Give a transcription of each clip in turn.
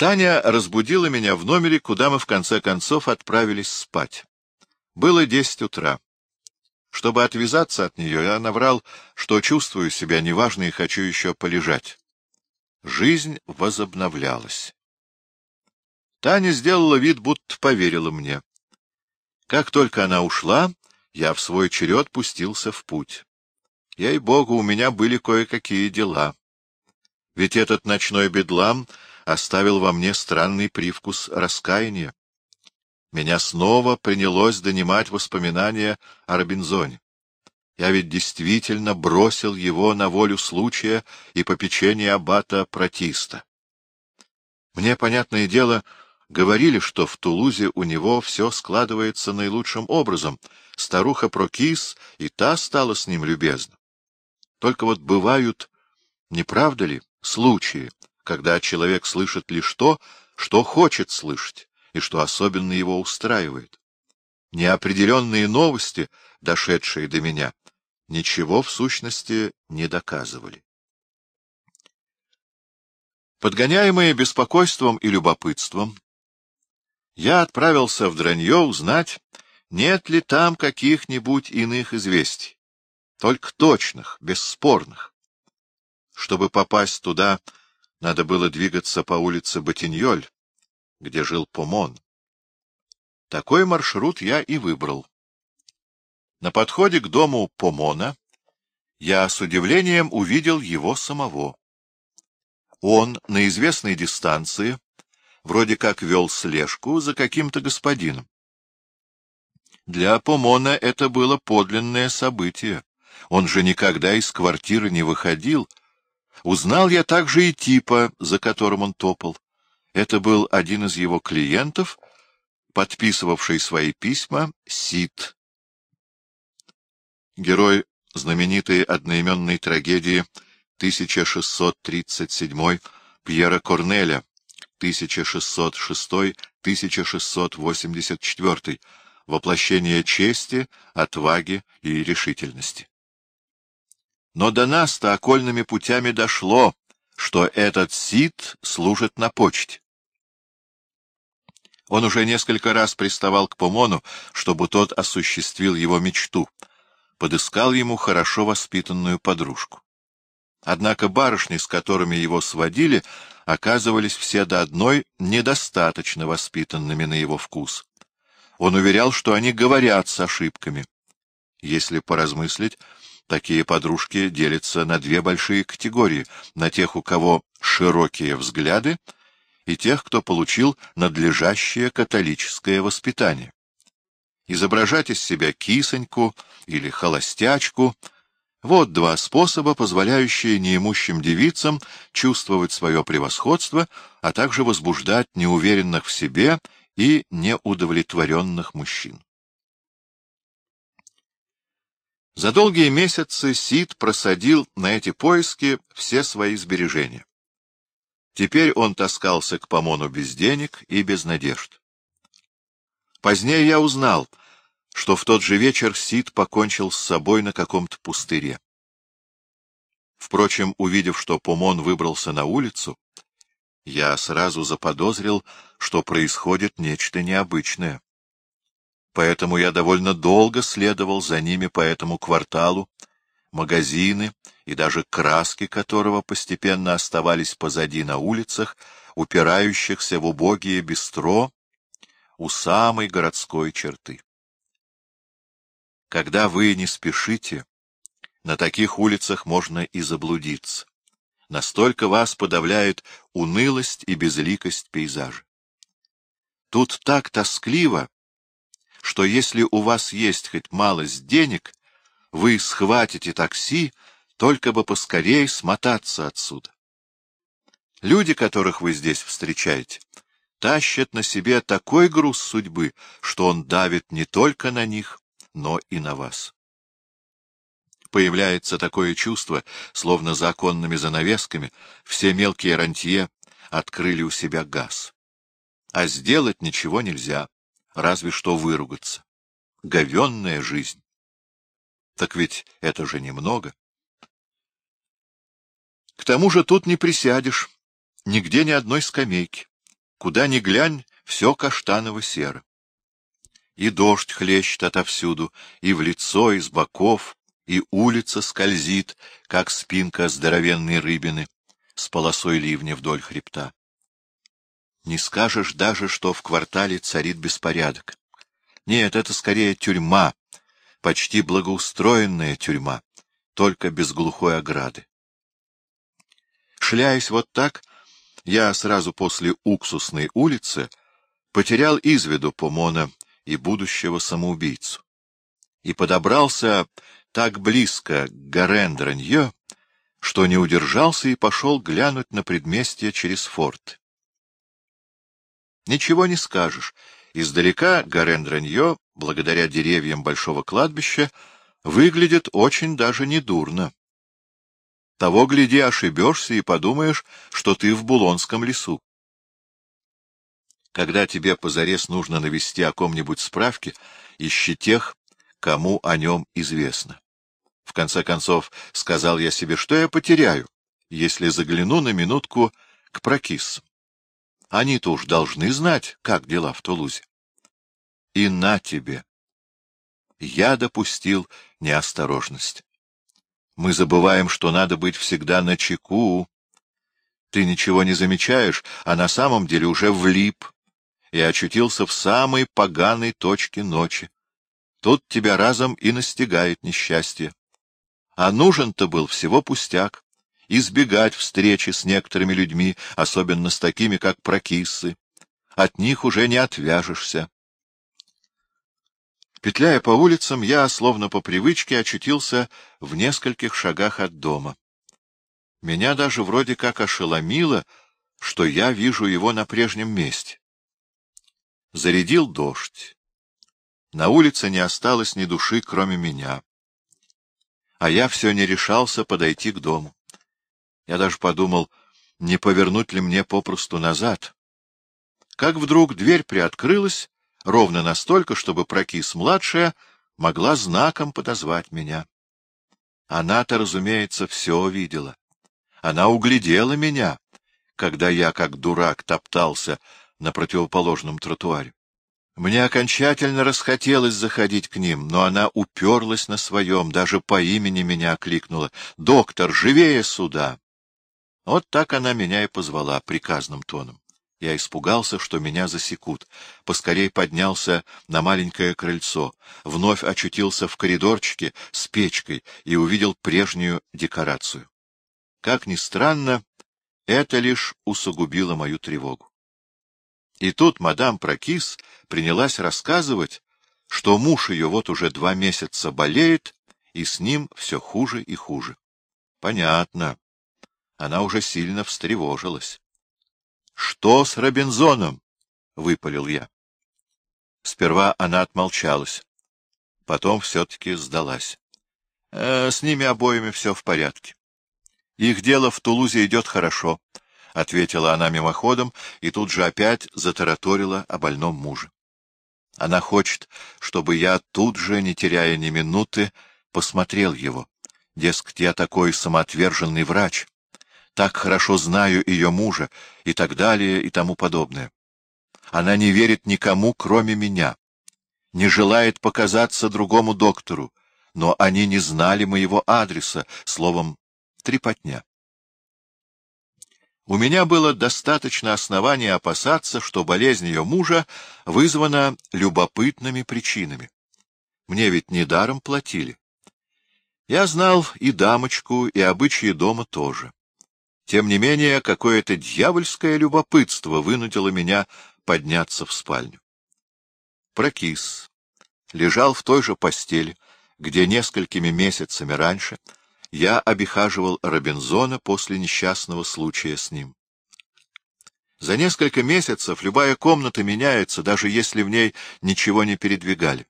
Таня разбудила меня в номере, куда мы в конце концов отправились спать. Было десять утра. Чтобы отвязаться от нее, я наврал, что чувствую себя неважно и хочу еще полежать. Жизнь возобновлялась. Таня сделала вид, будто поверила мне. Как только она ушла, я в свой черед пустился в путь. Ей-богу, у меня были кое-какие дела. Ведь этот ночной бедлам оставил во мне странный привкус раскаяния. Меня снова принялось донимать воспоминания о Робинзоне. Я ведь действительно бросил его на волю случая и попечение аббата Протиста. Мне, понятное дело, говорили, что в Тулузе у него все складывается наилучшим образом. Старуха Прокис и та стала с ним любезна. Только вот бывают, не правда ли, случаи, когда человек слышит лишь то, что хочет слышать, и что особенно его устраивает. Неопределенные новости, дошедшие до меня, ничего в сущности не доказывали. Подгоняемые беспокойством и любопытством, я отправился в Дранье узнать, нет ли там каких-нибудь иных известий, только точных, бесспорных. Чтобы попасть туда, надо было двигаться по улице Ботиньоль, где жил Помон. Такой маршрут я и выбрал. На подходе к дому Помона я с удивлением увидел его самого. Он на известной дистанции вроде как вел слежку за каким-то господином. Для Помона это было подлинное событие. Он же никогда из квартиры не выходил. Узнал я также и типа, за которым он топал. Это был один из его клиентов, подписывавший свои письма Сид. Герой знаменитой одноименной трагедии 1637 Пьера Корнеля, 1606-1684, воплощение чести, отваги и решительности. Но до нас-то окольными путями дошло, что этот Сид служит на почте. Он уже несколько раз приставал к Помону, чтобы тот осуществил его мечту, подыскал ему хорошо воспитанную подружку. Однако барышни, с которыми его сводили, оказывались все до одной недостаточно воспитанными на его вкус. Он уверял, что они говорят с ошибками. Если поразмыслить, Такие подружки делятся на две большие категории — на тех, у кого широкие взгляды, и тех, кто получил надлежащее католическое воспитание. Изображать из себя кисоньку или холостячку — вот два способа, позволяющие неимущим девицам чувствовать свое превосходство, а также возбуждать неуверенных в себе и неудовлетворенных мужчин. За долгие месяцы Сид просадил на эти поиски все свои сбережения. Теперь он таскался к Помону без денег и без надежд. Позднее я узнал, что в тот же вечер Сид покончил с собой на каком-то пустыре. Впрочем, увидев, что Помон выбрался на улицу, я сразу заподозрил, что происходит нечто необычное поэтому я довольно долго следовал за ними по этому кварталу, магазины и даже краски которого постепенно оставались позади на улицах, упирающихся в убогие бистро у самой городской черты. Когда вы не спешите, на таких улицах можно и заблудиться. Настолько вас подавляет унылость и безликость пейзажа. Тут так тоскливо, что если у вас есть хоть малость денег, вы схватите такси, только бы поскорей смотаться отсюда. Люди, которых вы здесь встречаете, тащат на себе такой груз судьбы, что он давит не только на них, но и на вас. Появляется такое чувство, словно за оконными занавесками все мелкие рантье открыли у себя газ. А сделать ничего нельзя разве что выругаться. Говенная жизнь. Так ведь это же немного. К тому же тут не присядешь, нигде ни одной скамейки. куда ни глянь, все каштаново-серо. И дождь хлещет отовсюду, и в лицо, и с боков, и улица скользит, как спинка здоровенной рыбины, с полосой ливня вдоль хребта. Не скажешь даже, что в квартале царит беспорядок. Нет, это скорее тюрьма, почти благоустроенная тюрьма, только без глухой ограды. Шляясь вот так, я сразу после уксусной улицы потерял из виду Помона и будущего самоубийцу. И подобрался так близко к Гарендранье, что не удержался и пошел глянуть на предместье через форт. Ничего не скажешь. Издалека Гарендранье, благодаря деревьям большого кладбища, выглядит очень даже недурно. Того, гляди, ошибешься и подумаешь, что ты в Булонском лесу. Когда тебе позарез нужно навести о ком-нибудь справки, ищи тех, кому о нем известно. В конце концов, сказал я себе, что я потеряю, если загляну на минутку к прокиссам. Они-то уж должны знать, как дела в Тулузе. И на тебе. Я допустил неосторожность. Мы забываем, что надо быть всегда на чеку. Ты ничего не замечаешь, а на самом деле уже влип и очутился в самой поганой точке ночи. Тут тебя разом и настигает несчастье. А нужен-то был всего пустяк — избегать встречи с некоторыми людьми, особенно с такими, как прокиссы. От них уже не отвяжешься. Петляя по улицам, я, словно по привычке, очутился в нескольких шагах от дома. Меня даже вроде как ошеломило, что я вижу его на прежнем месте. Зарядил дождь. На улице не осталось ни души, кроме меня. А я все не решался подойти к дому. Я даже подумал, не повернуть ли мне попросту назад. Как вдруг дверь приоткрылась, ровно настолько, чтобы прокис-младшая могла знаком подозвать меня. Она-то, разумеется, все видела. Она углядела меня, когда я, как дурак, топтался на противоположном тротуаре. Мне окончательно расхотелось заходить к ним, но она уперлась на своем, даже по имени меня окликнула. «Доктор, живее сюда!» Вот так она меня и позвала приказным тоном. Я испугался, что меня засекут. Поскорей поднялся на маленькое крыльцо, вновь очутился в коридорчике с печкой и увидел прежнюю декорацию. Как ни странно, это лишь усугубило мою тревогу. И тут мадам Прокис принялась рассказывать, что муж ее вот уже два месяца болеет, и с ним все хуже и хуже. Понятно. Она уже сильно встревожилась. — Что с Робинзоном? — выпалил я. Сперва она отмолчалась, потом все-таки сдалась. Э, — С ними обоими все в порядке. Их дело в Тулузе идет хорошо. — ответила она мимоходом и тут же опять затараторила о больном муже. Она хочет, чтобы я тут же, не теряя ни минуты, посмотрел его. Дескать, я такой самоотверженный врач, так хорошо знаю ее мужа и так далее и тому подобное. Она не верит никому, кроме меня, не желает показаться другому доктору, но они не знали моего адреса, словом, трепотня. У меня было достаточно оснований опасаться, что болезнь ее мужа вызвана любопытными причинами. Мне ведь недаром платили. Я знал и дамочку, и обычаи дома тоже. Тем не менее, какое-то дьявольское любопытство вынудило меня подняться в спальню. Прокис лежал в той же постели, где несколькими месяцами раньше — я обихаживал Робинзона после несчастного случая с ним. За несколько месяцев любая комната меняется, даже если в ней ничего не передвигали.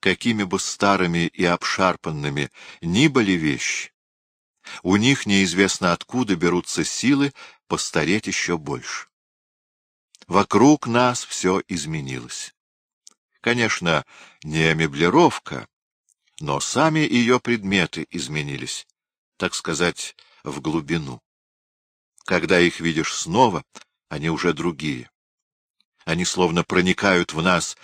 Какими бы старыми и обшарпанными ни были вещи, у них неизвестно откуда берутся силы постареть еще больше. Вокруг нас все изменилось. Конечно, не меблировка, но сами ее предметы изменились, так сказать, в глубину. Когда их видишь снова, они уже другие. Они словно проникают в нас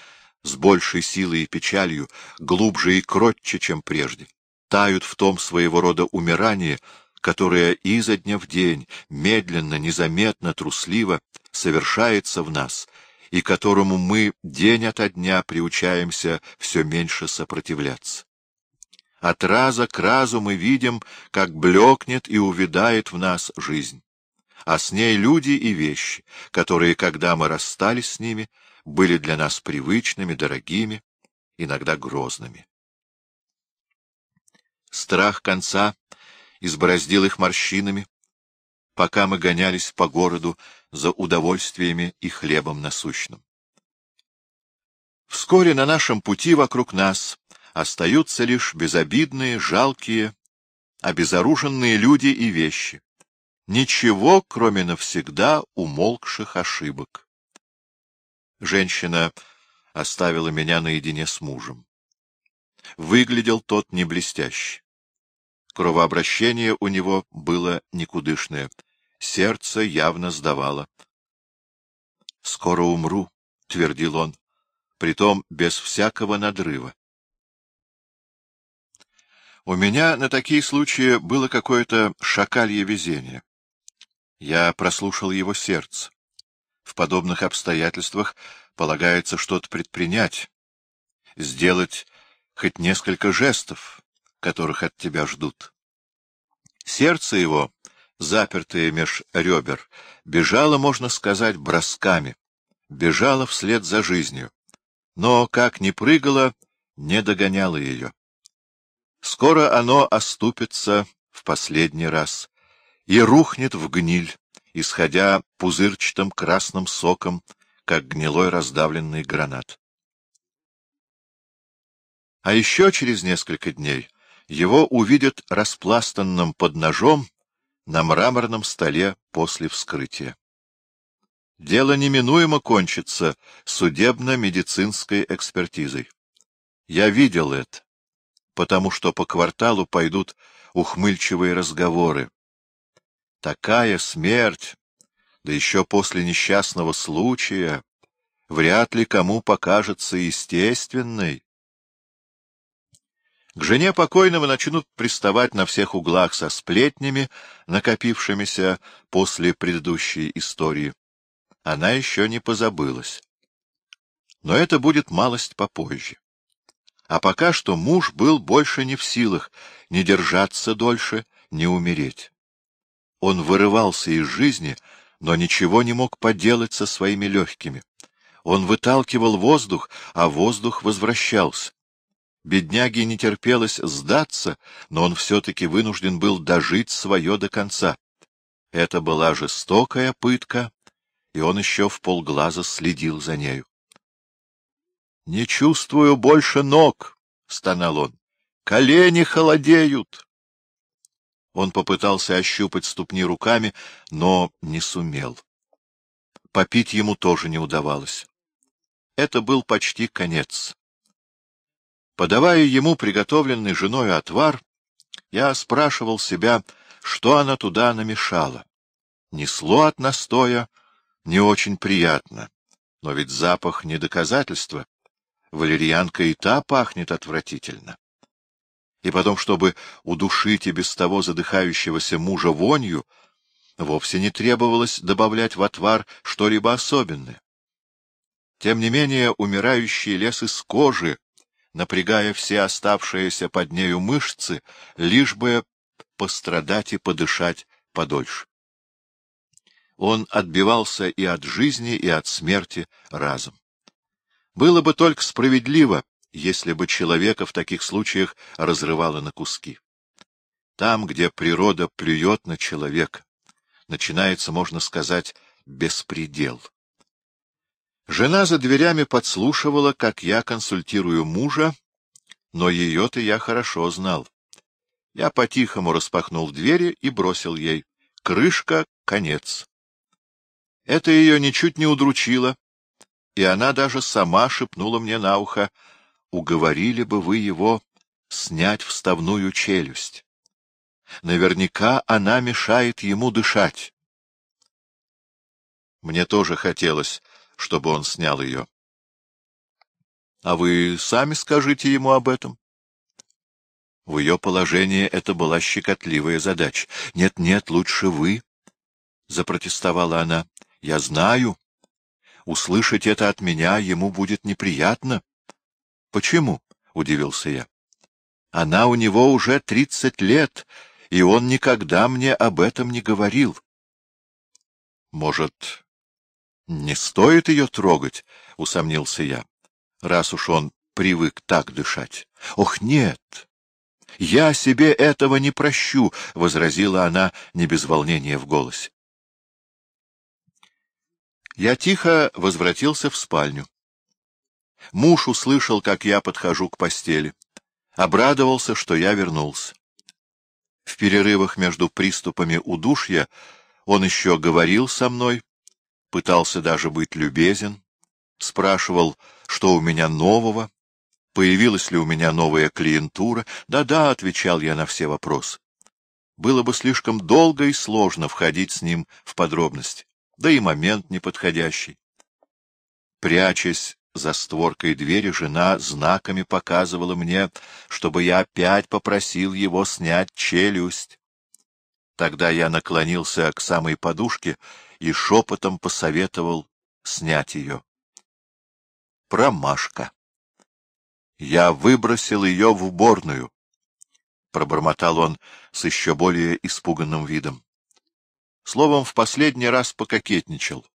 с большей силой и печалью, глубже и кротче, чем прежде, тают в том своего рода умирании, которое изо дня в день, медленно, незаметно, трусливо совершается в нас, и которому мы день ото дня приучаемся все меньше сопротивляться. От раза к разу мы видим, как блекнет и увядает в нас жизнь, а с ней люди и вещи, которые, когда мы расстались с ними, были для нас привычными, дорогими, иногда грозными. Страх конца избороздил их морщинами, пока мы гонялись по городу за удовольствиями и хлебом насущным. Вскоре на нашем пути вокруг нас остаются лишь безобидные, жалкие, обезоруженные люди и вещи. Ничего, кроме навсегда умолкших ошибок. Женщина оставила меня наедине с мужем. Выглядел тот не блестяще. Кровообращение у него было никудышное, сердце явно сдавало. — Скоро умру, — твердил он, притом без всякого надрыва. У меня на такие случаи было какое-то шакалье везение. Я прослушал его сердце. В подобных обстоятельствах полагается что-то предпринять, сделать хоть несколько жестов, которых от тебя ждут. Сердце его, запертое меж ребер, бежало, можно сказать, бросками, бежало вслед за жизнью, но, как ни прыгало, не догоняло ее. Скоро оно оступится в последний раз и рухнет в гниль, исходя пузырчатым красным соком, как гнилой раздавленный гранат. А еще через несколько дней его увидят распластанным под ножом на мраморном столе после вскрытия. Дело неминуемо кончится судебно-медицинской экспертизой. Я видел это потому что по кварталу пойдут ухмыльчивые разговоры. Такая смерть, да еще после несчастного случая, вряд ли кому покажется естественной. К жене покойного начнут приставать на всех углах со сплетнями, накопившимися после предыдущей истории. Она еще не позабылась. Но это будет малость попозже. А пока что муж был больше не в силах не держаться дольше, не умереть. Он вырывался из жизни, но ничего не мог поделать со своими легкими. Он выталкивал воздух, а воздух возвращался. Бедняге не терпелось сдаться, но он все-таки вынужден был дожить свое до конца. Это была жестокая пытка, и он еще в полглаза следил за нею. Не чувствую больше ног, — стонал он. Колени холодеют. Он попытался ощупать ступни руками, но не сумел. Попить ему тоже не удавалось. Это был почти конец. Подавая ему приготовленный женой отвар, я спрашивал себя, что она туда намешала. Несло от настоя не очень приятно, но ведь запах не доказательство валерьянка и та пахнет отвратительно. И потом, чтобы удушить и без того задыхающегося мужа вонью, вовсе не требовалось добавлять в отвар что-либо особенное. Тем не менее, умирающий лес из кожи, напрягая все оставшиеся под нею мышцы, лишь бы пострадать и подышать подольше. Он отбивался и от жизни, и от смерти разом. Было бы только справедливо, если бы человека в таких случаях разрывало на куски. Там, где природа плюет на человека, начинается, можно сказать, беспредел. Жена за дверями подслушивала, как я консультирую мужа, но ее-то я хорошо знал. Я по-тихому распахнул двери и бросил ей. Крышка — конец. Это ее ничуть не удручило, и она даже сама шепнула мне на ухо, уговорили бы вы его снять вставную челюсть. Наверняка она мешает ему дышать. Мне тоже хотелось, чтобы он снял ее. — А вы сами скажите ему об этом? В ее положении это была щекотливая задача. «Нет, — Нет-нет, лучше вы, — запротестовала она. — Я знаю. Услышать это от меня ему будет неприятно. — Почему? — удивился я. — Она у него уже тридцать лет, и он никогда мне об этом не говорил. — Может, не стоит ее трогать? — усомнился я, — раз уж он привык так дышать. — Ох, нет! — Я себе этого не прощу, — возразила она не без волнения в голосе. Я тихо возвратился в спальню. Муж услышал, как я подхожу к постели. Обрадовался, что я вернулся. В перерывах между приступами удушья он еще говорил со мной, пытался даже быть любезен, спрашивал, что у меня нового, появилась ли у меня новая клиентура. Да-да, — отвечал я на все вопросы. Было бы слишком долго и сложно входить с ним в подробности да и момент неподходящий. Прячась за створкой двери, жена знаками показывала мне, чтобы я опять попросил его снять челюсть. Тогда я наклонился к самой подушке и шепотом посоветовал снять ее. Промашка. Я выбросил ее в уборную, — пробормотал он с еще более испуганным видом. Словом, в последний раз пококетничал.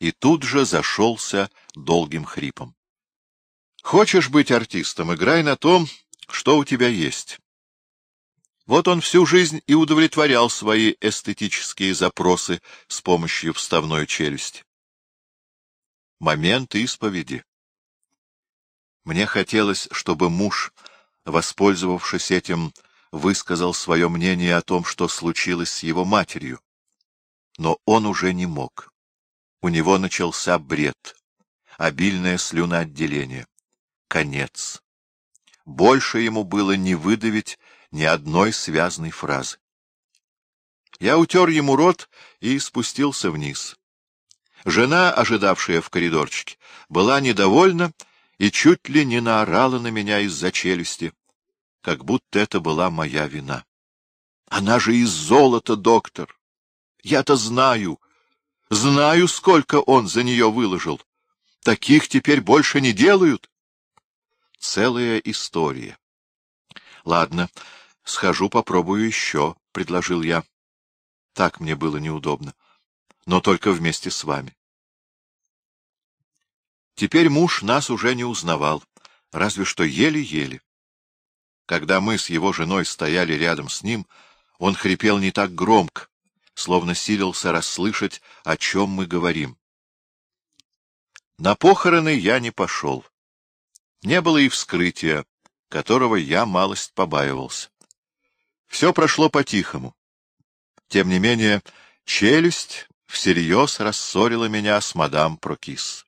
И тут же зашелся долгим хрипом. Хочешь быть артистом, играй на том, что у тебя есть. Вот он всю жизнь и удовлетворял свои эстетические запросы с помощью вставной челюсти. Момент исповеди. Мне хотелось, чтобы муж, воспользовавшись этим, высказал свое мнение о том, что случилось с его матерью но он уже не мог. У него начался бред, обильное слюноотделение. Конец. Больше ему было не выдавить ни одной связной фразы. Я утер ему рот и спустился вниз. Жена, ожидавшая в коридорчике, была недовольна и чуть ли не наорала на меня из-за челюсти, как будто это была моя вина. Она же из золота, доктор. Я-то знаю, знаю, сколько он за нее выложил. Таких теперь больше не делают. Целая история. Ладно, схожу попробую еще, — предложил я. Так мне было неудобно. Но только вместе с вами. Теперь муж нас уже не узнавал, разве что еле-еле. Когда мы с его женой стояли рядом с ним, он хрипел не так громко, словно силился расслышать, о чем мы говорим. На похороны я не пошел. Не было и вскрытия, которого я малость побаивался. Все прошло по-тихому. Тем не менее, челюсть всерьез рассорила меня с мадам Прокис.